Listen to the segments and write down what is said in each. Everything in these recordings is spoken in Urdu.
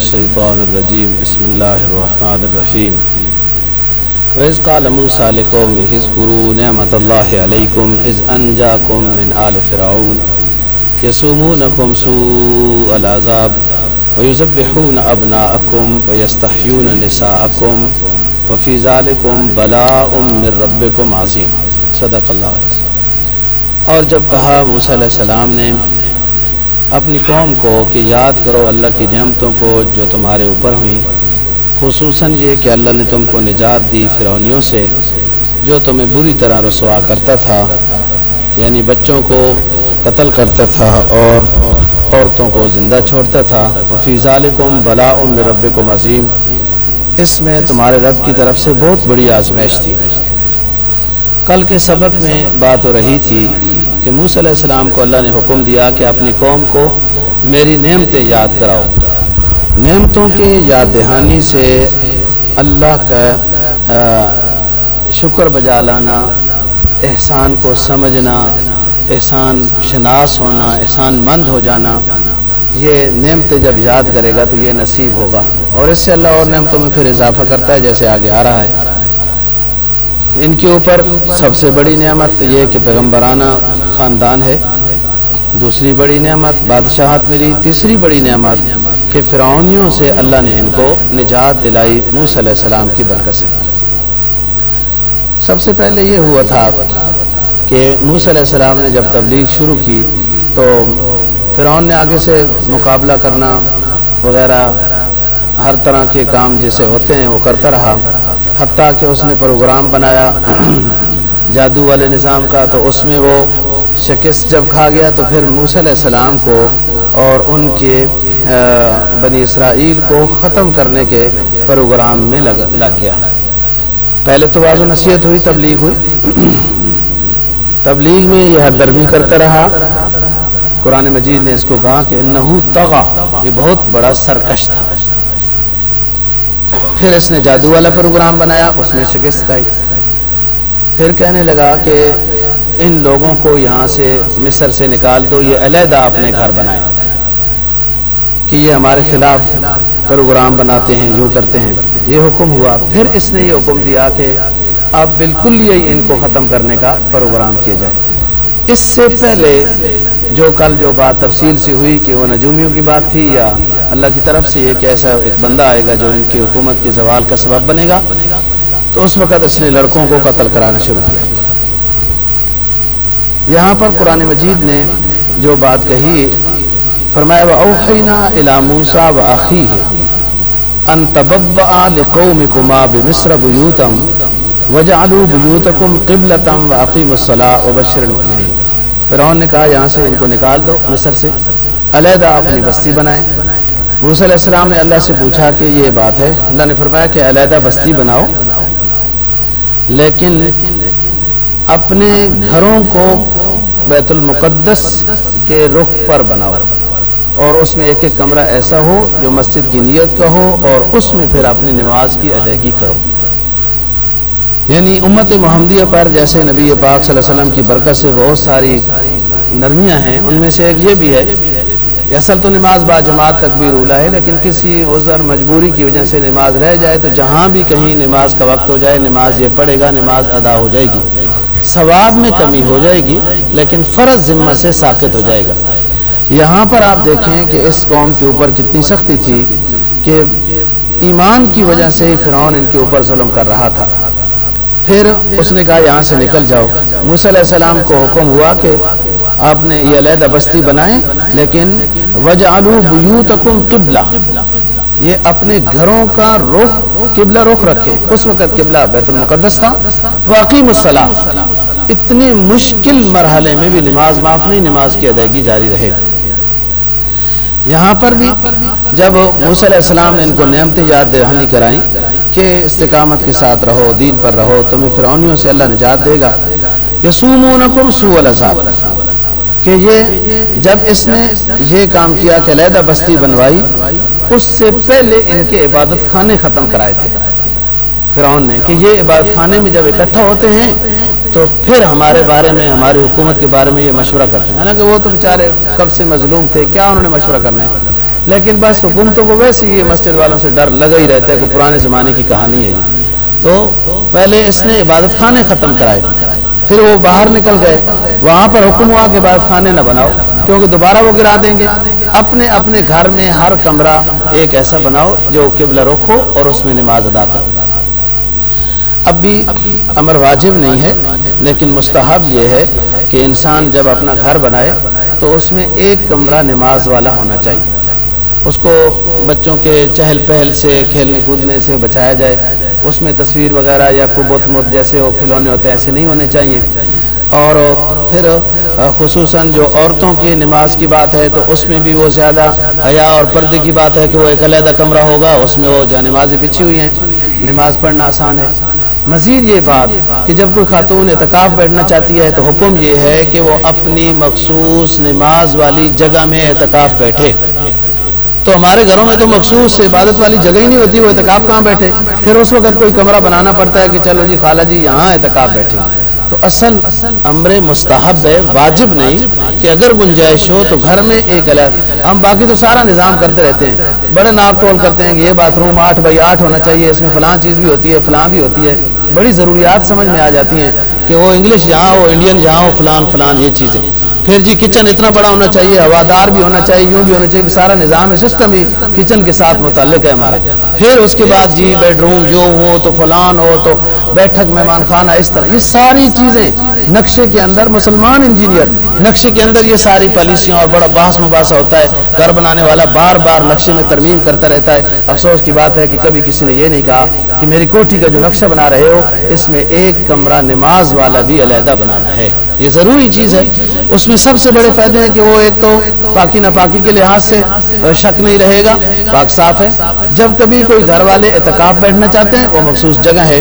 بالله من الشيطان الرجيم بسم الله الرحمن الرحيم وإذ قال موسى لقومه اذكروا نعمة الله عليكم إذ أنجاكم من آل فرعون يسومونكم سوء العذاب ويذبحون أبناءكم ويستحيون نساءكم وفي ذلكم بلاء من ربكم عظيم. صدق اللہ. اور جب کہا موسیٰ علیہ السلام نے اپنی قوم کو کہ یاد کرو اللہ کی نعمتوں کو جو تمہارے اوپر ہوئیں۔ خصوصاً یہ کہ اللہ نے تم کو نجات دی فرونیوں سے، جو تمہیں بری طرح رسوا کرتا تھا یعنی بچوں کو قتل کرتا تھا اور عورتوں کو زندہ چھوڑتا تھا۔ وفیز ظالکم بلا ام رب عظیم۔ اس میں تمہارے رب کی طرف سے بہت بڑی آزمائش تھی۔ کل کے سبق میں بات ہو رہی تھی کہ موسیٰ علیہ السلام کو اللہ نے حکم دیا کہ اپنی قوم کو میری نعمتیں یاد کراؤ۔ نعمتوں کے یاد دہانی سے اللہ کا شکر بجا لانا، احسان کو سمجھنا، احسان شناس ہونا، احسان مند ہو جانا، یہ نعمتیں جب یاد کرے گا تو یہ نصیب ہوگا۔ اور اس سے اللہ اور نعمتوں میں پھر اضافہ کرتا ہے جیسے آگے آ رہا ہے۔ ان کے اوپر سب سے بڑی نعمت یہ کہ پیغمبرانہ خاندان ہے۔ دوسری بڑی نعمت بادشاہت ملی۔ تیسری بڑی نعمت کہ فرعونیوں سے اللہ نے ان کو نجات دلائی موس علیہ السلام کی برکت سے۔ سب سے پہلے یہ ہوا تھا کہ موس علیہ السلام نے جب تبلیغ شروع کی تو فرعون نے آگے سے مقابلہ کرنا وغیرہ ہر طرح کے کام جیسے ہوتے ہیں وہ کرتا رہا۔ حتیٰ کہ اس نے پروگرام بنایا جادو والے نظام کا، تو اس میں وہ شکست جب کھا گیا تو پھر موسی علیہ السلام کو اور ان کے بنی اسرائیل کو ختم کرنے کے پروگرام میں لگ لگ گیا۔ پہلے تو واضح نصیحت ہوئی، تبلیغ ہوئی۔ تبلیغ میں یہ درمی کرتا رہا۔ قرآن مجید نے اس کو کہا کہ نہو تغا یہ بہت بڑا سرکش تھا۔ پھر اس نے جادو والا پروگرام بنایا، اس میں شکست کھائی پھر کہنے لگا کہ ان لوگوں کو یہاں سے مصر سے نکال دو، یہ علیحدہ اپنے گھر بنائے۔ کہ یہ ہمارے خلاف پروگرام بناتے ہیں، یوں کرتے ہیں۔ یہ حکم ہوا۔ پھر اس نے یہ حکم دیا کہ اب بالکل یہی ان کو ختم کرنے کا پروگرام کیا جائے۔ اس سے پہلے جو کل جو بات تفصیل سے ہوئی کہ وہ نجومیوں کی بات تھی یا اللہ کی طرف سے یہ کہ ایسا ایک بندہ آئے گا جو ان کی حکومت کے زوال کا سبب بنے گا، تو اس وقت اس نے لڑکوں کو قتل کرانا شروع کیا۔ یہاں پر قرآن مجید نے جو بات کہی، فرمایا وہ اوحینا الاموسا و عقی ہے ان تبب لقومکما بمصر بیوتم وجعلوا بیوتکم قبلتم و عقیم الصلاة و بشر المؤمنین فرعون نے کہا، یہاں سے ان کو نکال دو مصر سے۔ علیحدہ اپنی بستی بنائیں۔ موسیٰ علیہ السلام نے اللہ سے پوچھا کہ یہ بات ہے۔ اللہ نے فرمایا کہ علیحدہ بستی بناؤ۔ لیکن اپنے گھروں کو بیت المقدس کے رخ پر بناؤ۔ اور اس میں ایک ایک کمرہ ایسا ہو جو مسجد کی نیت کا ہو اور اس میں پھر اپنی نماز کی ادائیگی کرو۔ یعنی امت محمدیہ پر جیسے نبی پاک صلی اللہ علیہ وسلم کی برکت سے بہت ساری نرمیاں ہیں، ان میں سے ایک یہ بھی ہے کہ اصل تو نماز با جماعت تک بھی رولا ہے، لیکن کسی عذر مجبوری کی وجہ سے نماز رہ جائے تو جہاں بھی کہیں نماز کا وقت ہو جائے، نماز یہ پڑھے گا، نماز ادا ہو جائے گی۔ ثواب میں کمی ہو جائے گی، لیکن فرض ذمہ سے ساکت ہو جائے گا۔ یہاں پر آپ دیکھیں کہ اس قوم کے اوپر کتنی سختی تھی کہ ایمان کی وجہ سے ہی فرعون ان کے اوپر ظلم کر رہا تھا۔ پھر اس نے کہا، یہاں سے نکل جاؤ. موسیٰ علیہ السلام کو حکم ہوا کہ آپ نے یہ علیحدہ بستی بنائیں، لیکن وجعلوا بیوتکم قبلہ یہ اپنے گھروں کا رخ، قبلہ رخ رکھے۔ اس وقت قبلہ بیت المقدس تھا۔ واقعی الصلاۃ اتنے مشکل مرحلے میں بھی نماز معاف نہیں، نماز کی ادائیگی جاری رہے۔ یہاں پر بھی جب موسیٰ علیہ السلام نے ان کو نعمتیں یاد دہانی کرائیں کہ استقامت کے ساتھ رہو، دین پر رہو، تمہیں فرعونیوں سے اللہ نجات دے گا، یسومونکم سوء العذاب۔ کہ یہ جب اس نے یہ کام کیا کہ علیحدہ بستی بنوائی، اس سے پہلے ان کے عبادت خانے ختم کرائے تھے۔ فرعون نے کہ یہ عبادت خانے میں جب اکٹھا ہوتے ہیں تو پھر ہمارے بارے میں، ہماری حکومت کے بارے میں یہ مشورہ کرتے ہیں۔ حالانکہ وہ تو بیچارے کب سے مظلوم تھے، کیا انہوں نے مشورہ کرنا ہے؟ لیکن بس حکومتوں کو ویسے یہ مسجد والوں سے ڈر لگا ہی رہتا ہے کہ پرانے زمانے کی کہانی ہے یہ۔ تو پہلے اس نے عبادت خانے ختم کرائے، پھر وہ باہر نکل گئے۔ وہاں پر حکم ہوا کہ عبادت خانے نہ بناؤ، کیونکہ دوبارہ وہ گرا دیں گے۔ اپنے اپنے گھر میں ہر کمرہ ایک ایسا بناؤ جو قبلہ رکھو اور اس میں نماز ادا کرو۔ اب بھی امر واجب نہیں ہے، لیکن مستحب یہ ہے کہ انسان جب اپنا گھر بنائے تو اس میں ایک کمرہ نماز والا ہونا چاہیے۔ اس کو بچوں کے چہل پہل سے، کھیلنے کودنے سے بچایا جائے۔ اس میں تصویر وغیرہ یا کبوت مت جیسے وہ کھلونے ہوتے ہیں، ایسے نہیں ہونے چاہیے۔ اور پھر، خصوصاً جو عورتوں کی نماز کی بات ہے تو اس میں بھی وہ زیادہ حیا اور پردے کی بات ہے کہ وہ ایک علیحدہ کمرہ ہوگا، اس میں وہ جو نمازیں بچھی ہوئی ہیں، نماز پڑھنا آسان ہے۔ مزید یہ بات کہ جب کوئی خاتون اعتکاف بیٹھنا چاہتی ہے تو حکم یہ ہے کہ وہ اپنی مخصوص نماز والی جگہ میں اعتکاف بیٹھے۔ تو ہمارے گھروں میں تو مخصوص عبادت والی جگہ ہی نہیں ہوتی وہ اعتکاف کہاں بیٹھے؟ پھر اس وقت کوئی کمرہ بنانا پڑتا ہے کہ چلو جی خالہ جی یہاں اعتکاف بیٹھے۔ تو اصل امر مستحب ہے، واجب نہیں کہ اگر گنجائش ہو تو گھر میں ایک الگ ہم باقی تو سارا نظام کرتے رہتے ہیں۔ بڑے ناپ تول کرتے ہیں کہ یہ باتھ روم آٹھ بائی آٹھ ہونا چاہیے، اس میں فلاں چیز بھی ہوتی ہے، فلاں بھی ہوتی ہے۔ بڑی ضروریات سمجھ میں آ جاتی ہیں کہ وہ انگلش جہاں ہو، انڈین جہاں ہو، فلان فلان، یہ چیزیں۔ پھر جی کچن اتنا بڑا ہونا چاہیے، ہوادار بھی ہونا چاہیے، یوں بھی ہونا چاہیے کہ سارا نظام ہے سسٹم ہی کچن کے ساتھ متعلق ہے ہمارا۔ پھر اس کے بعد جی بیڈ روم جو ہو تو فلان ہو تو بیٹھک مہمان خانہ اس طرح۔ یہ ساری چیزیں نقشے کے اندر مسلمان انجینئر نقشے کے اندر یہ ساری پالیسیاں اور بڑا بحث مباحثہ ہوتا ہے۔ گھر بنانے والا بار بار نقشے میں ترمیم کرتا رہتا ہے۔ افسوس کی بات ہے کہ کبھی کسی نے یہ نہیں کہا کہ میری کوٹھی کا جو نقشہ بنا رہے ہو، اس میں ایک کمرہ نماز والا بھی علیحدہ بنانا ہے۔ یہ ضروری چیز ہے۔ اس میں سب سے بڑے فائدے ہیں کہ وہ ایک تو پاکی ناپاکی کے لحاظ سے شک نہیں رہے گا پاک صاف ہے۔ جب کبھی کوئی گھر والے اعتکاف بیٹھنا چاہتے ہیں وہ مخصوص جگہ ہے۔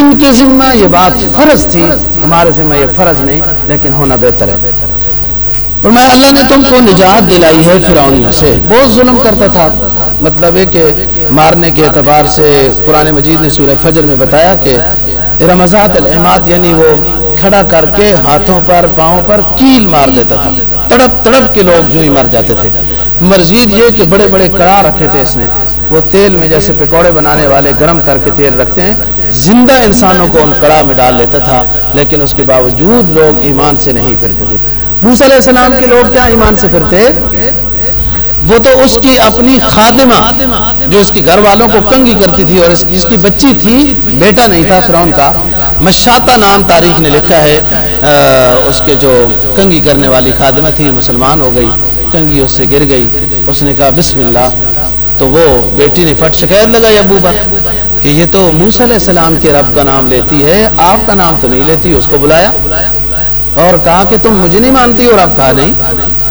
ان کے ذمہ یہ بات فرض تھی ہمارے ذمہ یہ فرض نہیں لیکن ہونا بہتر ہے۔ فرمایا اللہ نے تم کو نجات دلائی ہے فرعونیوں سے۔ بہت ظلم کرتا تھا۔ مطلب ہے کہ مارنے کے اعتبار سے قرآن مجید نے سورہ فجر میں بتایا کہ رمضات العماد یعنی وہ کھڑا کر کے ہاتھوں پر، پاؤں پر کیل مار دیتا تھا۔ تڑپ تڑپ کے لوگ جو ہی مر جاتے تھے۔ مرزید یہ کہ بڑے بڑے کڑا رکھے تھے اس نے۔ وہ تیل میں جیسے پکوڑے بنانے والے گرم کر کے تیل رکھتے ہیں۔ زندہ انسانوں کو ان کڑا میں ڈال لیتا تھا، لیکن اس کے باوجود لوگ ایمان سے نہیں پھرتے تھے۔ موسیٰ علیہ السلام کے لوگ کیا ایمان سے پھرتے؟ وہ تو اس کی اپنی خادمہ، جو اس کی گھر والوں کو کنگی کرتی تھی اور اس کی بچی تھی، بیٹا نہیں تھا فرعون کا۔ مشاتا نام تاریخ نے لکھا ہے اس کے جو کنگی کرنے والی خادمہ تھی، مسلمان ہو گئی کنگی اس سے گر گئی، اس نے کہا، بسم اللہ. تو وہ بیٹی نے فٹ شکایت لگائی ابو پر کہ یہ تو موسیٰ علیہ السلام کے رب کا نام لیتی ہے، آپ کا نام تو نہیں لیتی، اس کو بلایا۔ اور کہا کہ تم مجھے نہیں مانتی اور اب کہا، نہیں،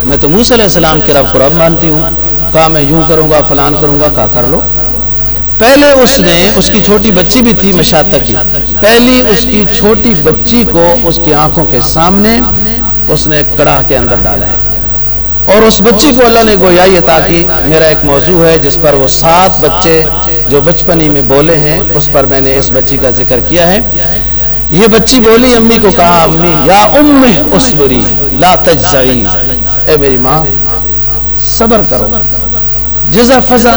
میں تو موسیٰ علیہ السلام کے رب کو رب مانتی ہوں۔ کہا، میں یوں کروں گا، فلان کروں گا، کہا، کر لو۔ پہلے اس نے اس کی چھوٹی بچی بھی تھی مشاطہ کی۔ پہلی اس کی چھوٹی بچی کو اس کی آنکھوں کے سامنے اس نے کڑا کے اندر ڈالا ہے۔ اور اس بچی کو اللہ نے گویا یہ تاکہ میرا ایک موضوع ہے جس پر وہ سات بچے جو بچپنی میں بولے ہیں، اس پر میں نے اس بچی کا ذکر کیا ہے۔ یہ بچی بولی، امی کو کہا، امی، یا ام اسبری لا تجزعی۔ اے میری ماں، صبر کرو۔ جزا فضا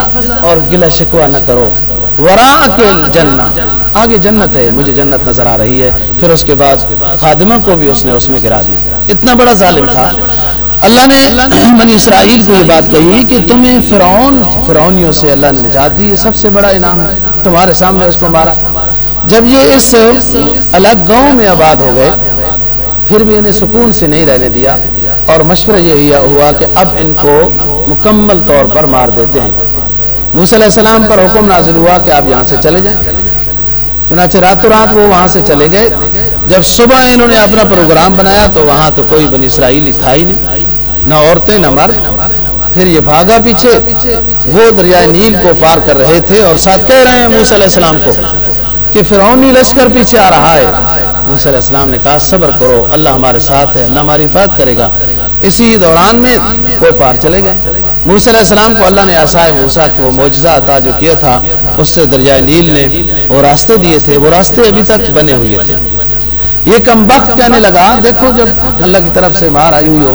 اور گلا شکوا نہ کرو. ورا کے جنہ آگے جنت ہے، مجھے جنت نظر آ رہی ہے. پھر اس کے بعد خادمہ کو بھی اس نے اس میں گرا دیا. اتنا بڑا ظالم تھا. اللہ نے بنی اسرائیل کو یہ بات کہی کہ تمہیں فرعون، فرعونیوں سے اللہ نے نجات دی. یہ سب سے بڑا انعام ہے. تمہارے سامنے اس کو مارا. جب یہ اس الگ گاؤں میں آباد ہو گئے، پھر بھی انہیں سکون سے نہیں رہنے دیا. اور مشورہ یہ ہوا کہ اب ان کو مکمل طور پر مار دیتے ہیں۔ موسیٰ علیہ السلام پر حکم نازل ہوا کہ آپ یہاں سے چلے جائیں۔ چنانچہ راتوں رات وہ وہاں سے چلے گئے۔ جب صبح انہوں نے اپنا پروگرام بنایا تو وہاں تو کوئی بنی اسرائیلی تھا ہی نہیں۔ نہ عورتیں، نہ مرد۔ پھر یہ بھاگا پیچھے۔ وہ دریائے نیل کو پار کر رہے تھے اور ساتھ کہہ رہے ہیں موسیٰ علیہ السلام کو کہ فرعونی لشکر پیچھے آ رہا ہے۔ موسیٰ علیہ السلام نے کہا، صبر کرو، اللہ ہمارے ساتھ ہے، اللہ ہماری حفاظت کرے گا۔ اسی دوران میں وہ پار چلے گئے۔ موسیٰ علیہ السلام کو اللہ نے آسائے موسیٰ کو وہ معجزہ عطا جو کیا تھا، اس سے دریائے نیل نے وہ راستے دیے تھے، وہ راستے ابھی تک بنے ہوئے تھے۔ یہ کم وقت کہنے لگا، دیکھو جب اللہ کی طرف سے مار آئی ہوئی ہو،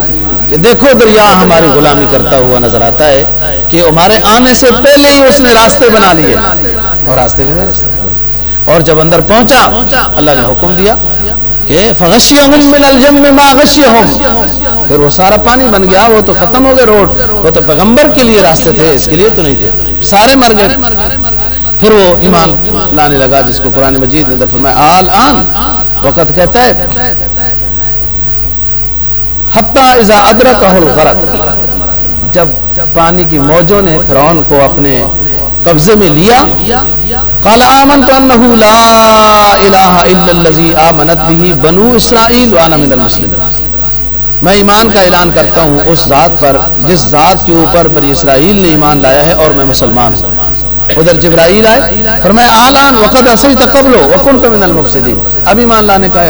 کہ دیکھو دریا ہماری غلامی کرتا ہوا نظر آتا ہے کہ ہمارے آنے سے پہلے ہی اس نے راستے بنا لیے۔ اور راستے بھی اور جب اندر پہنچا، اللہ نے حکم دیا کہ پھر وہ سارا پانی بن گیا، وہ تو ختم ہو گئے روڈ۔ وہ تو پیغمبر کے لیے راستے تھے، اس کے لیے تو نہیں تھے۔ سارے مر گئے۔ پھر وہ ایمان لانے لگا، جس کو قرآن مجید نے فرمایا، آل، آن۔ وقت کہتا ہے، حتی اذا ادرکہ الغرق۔ جب پانی کی موجوں نے فرعون کو اپنے قبضے میں لیا۔ قال آمنت انہو لا الہ الا اللذی آمنت بھی بنو اسرائیل وانا من المسلمين میں ایمان کا اعلان کرتا ہوں اس ذات پر، جس ذات کے اوپر بنی اسرائیل نے ایمان لایا ہے اور میں مسلمان ہوں۔ ادھر جبرائیل آئے، فرمایا، آلان وقت اصلی تقبلو وکنت من المفسدین۔ اب ایمان لانے کا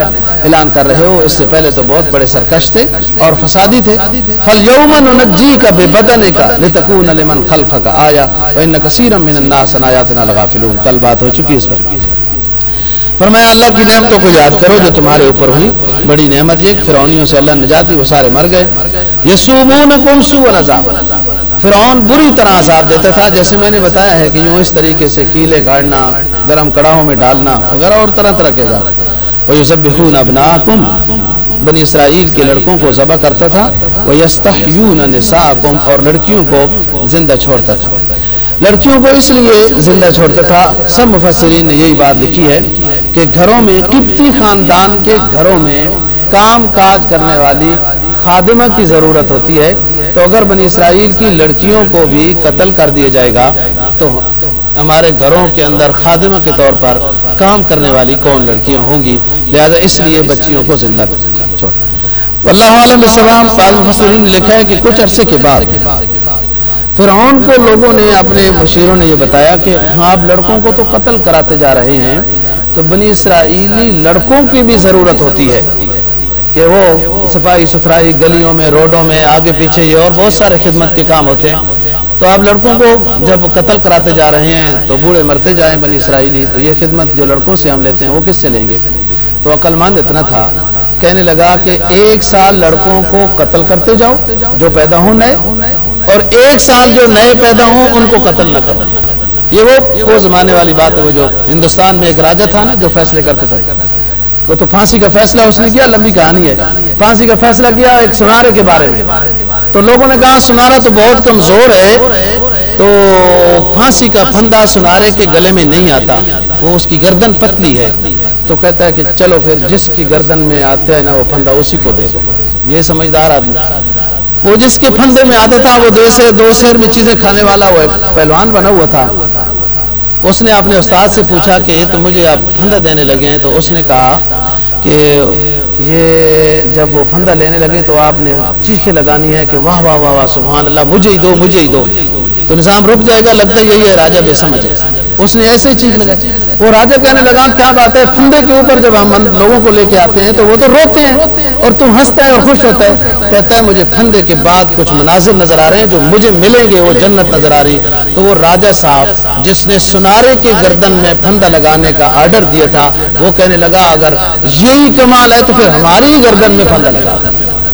اعلان کر رہے ہو۔ اس سے پہلے تو بہت بڑے سرکش تھے اور فسادی تھے۔ فَالْيَوْمَ نُنَجِّيكَ بِبَدَنِكَ لِتَكُونَ لِمَنْ خَلْفَكَ آیا وَإِنَّ كَثِيرًا مِنَ النَّاسِ آيَاتِنَا لَغَافِلُونَ۔ کل بات ہو چکی اس پر۔ فرمایا، اللہ کی نعمتوں کو یاد کرو جو تمہارے اوپر ہوئی۔ بڑی نعمت یہ فرعونیوں سے اللہ نجاتی وہ سارے مر گئے۔ یسومونکم سوء العذاب۔ فرعون بری طرح عذاب دیتا تھا، جیسے میں نے بتایا ہے کہ یوں اس طریقے سے کیلے گاڑنا، گرم کڑاہوں میں ڈالنا، وغیرہ اور طرح طرح کے عذاب۔ وَيُزَبِّحُونَ أَبْنَاءَكُمْ۔ بنی اسرائیل کے لڑکوں کو ذبح کرتا تھا، وَيَسْتَحْيُونَ نِسَاءَكُمْ اور لڑکیوں کو زندہ چھوڑتا تھا۔ لڑکیوں کو اس لیے زندہ چھوڑتا تھا۔ سب مفسرین نے یہی بات لکھی ہے کہ گھروں میں قبطی خاندان کے گھروں میں کام کاج کرنے والی خادمہ کی ضرورت ہوتی ہے۔ تو اگر بنی اسرائیل کی لڑکیوں کو بھی قتل کر دیا جائے گا، تو ہمارے گھروں کے اندر خادمہ کے طور پر کام کرنے والی کون لڑکیاں ہوں گی؟ لہذا اس لیے بچیوں کو زندہ چھوڑ۔ اللہ عالم مفسرین نے لکھا ہے کہ کچھ عرصے کے بعد فرعون کو لوگوں نے اپنے مشیروں نے یہ بتایا کہ ہاں، آپ لڑکوں کو تو قتل کراتے جا رہے ہیں، تو بنی اسرائیلی لڑکوں کی بھی ضرورت ہوتی ہے۔ کہ وہ صفائی ستھرائی گلیوں میں، روڈوں میں، آگے پیچھے یہ اور بہت سارے خدمت کے کام ہوتے ہیں۔ تو آپ لڑکوں کو جب قتل کراتے جا رہے ہیں تو بوڑھے مرتے جائیں بنی اسرائیلی، تو یہ خدمت جو لڑکوں سے ہم لیتے ہیں وہ کس سے لیں گے؟ تو عقل مند اتنا تھا، کہنے لگا کہ ایک سال لڑکوں کو قتل کرتے جاؤ جو پیدا ہوں نئے، اور ایک سال جو نئے پیدا ہوں ان کو قتل نہ کرو۔ یہ وہ وہ زمانے والی بات ہے، وہ جو ہندوستان میں ایک راجہ تھا نا جو فیصلے کرتے تھے۔ وہ تو پھانسی کا فیصلہ اس نے کیا، لمبی کہانی ہے۔ پھانسی کا فیصلہ کیا ایک سنارے کے بارے میں۔ تو لوگوں نے کہا سنارا تو بہت کمزور ہے۔ تو پھانسی کا پھندا سنارے کے گلے میں نہیں آتا۔ وہ اس کی گردن پتلی ہے۔ تو کہتا ہے کہ چلو پھر، جس کی گردن میں آتا ہے نا، وہ پھندا اسی کو دے دو۔ یہ سمجھدار آدمی۔ وہ جس کے پھندے میں آتا تھا، وہ دو سے دو شہر میں چیزیں کھانے والا وہ پہلوان بنا ہوا تھا۔ اس نے اپنے استاد سے پوچھا کہ تو مجھے آپ پھندا دینے لگے ہیں، تو اس نے کہا کہ یہ جب وہ پھندا لینے لگے تو آپ نے چیخیں لگانی ہے کہ واہ واہ واہ واہ، سبحان اللہ، مجھے ہی دو، مجھے ہی دو۔ تو نظام رک جائے گا، لگتا ہے یہی ہے، راجہ بے سمجھ ہے۔ اس نے ایسے چیز لگا وہ راجہ کہنے لگا، کیا بات ہے؟ پھندے کے اوپر جب ہم لوگوں کو لے کے آتے ہیں تو وہ تو روتے ہیں۔ اور تم ہنستا ہے اور خوش ہوتا ہے کہتا ہے، مجھے پھندے کے بعد کچھ مناظر نظر آ رہے ہیں جو مجھے ملیں گے، وہ جنت نظر آ رہی۔ تو وہ راجہ صاحب، جس نے سنارے کے گردن میں پھندا لگانے کا آرڈر دیا تھا، وہ کہنے لگا، اگر یہی کمال ہے تو پھر ہماری گردن میں پھندا لگا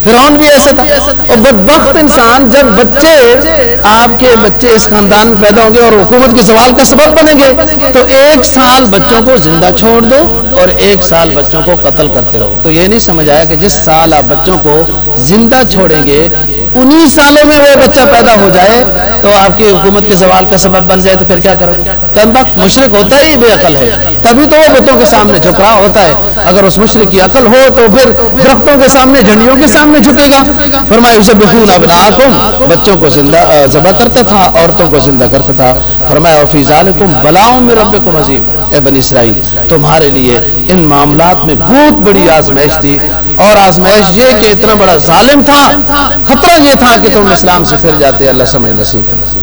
فرعون بھی ایسا تھا۔ اور بدبخت انسان، جب بچے آپ کے بچے اس خاندان میں پیدا ہوں گے اور حکومت کے سوال کا سبب بنیں گے، تو ایک سال بچوں کو زندہ چھوڑ دو اور ایک سال بچوں کو قتل کرتے رہو۔ تو یہ نہیں سمجھ آیا کہ جس سال آپ بچوں کو زندہ چھوڑیں گے، انہی سالوں میں وہ بچہ پیدا ہو جائے تو آپ کی حکومت کے سوال کا سبب بن جائے تو پھر کیا کرو گے؟ کم وقت مشرق ہوتا ہی بے عقل ہے۔ تبھی تو وہ بتوں کے سامنے جھک رہا ہوتا ہے۔ اگر اس مشرق کی عقل ہو تو پھر درختوں کے سامنے، جھنڈیوں کے سامنے جھکے گا۔ فرمایا اسے بخون ابناکم۔ بچوں کو زندہ ذبح کرتا تھا، عورتوں کو زندہ کرتا تھا۔ فرمایا فی ذالکم بلاؤں میں ربکم عظیم۔ اے بنی اسرائیل، تمہارے لیے ان معاملات میں بہت بڑی آزمائش تھی۔ اور آزمائش یہ کہ اتنا بڑا ظالم تھا، خطرہ یہ تھا کہ تم اسلام سے پھر جاتے، اللہ سمجھ نصیب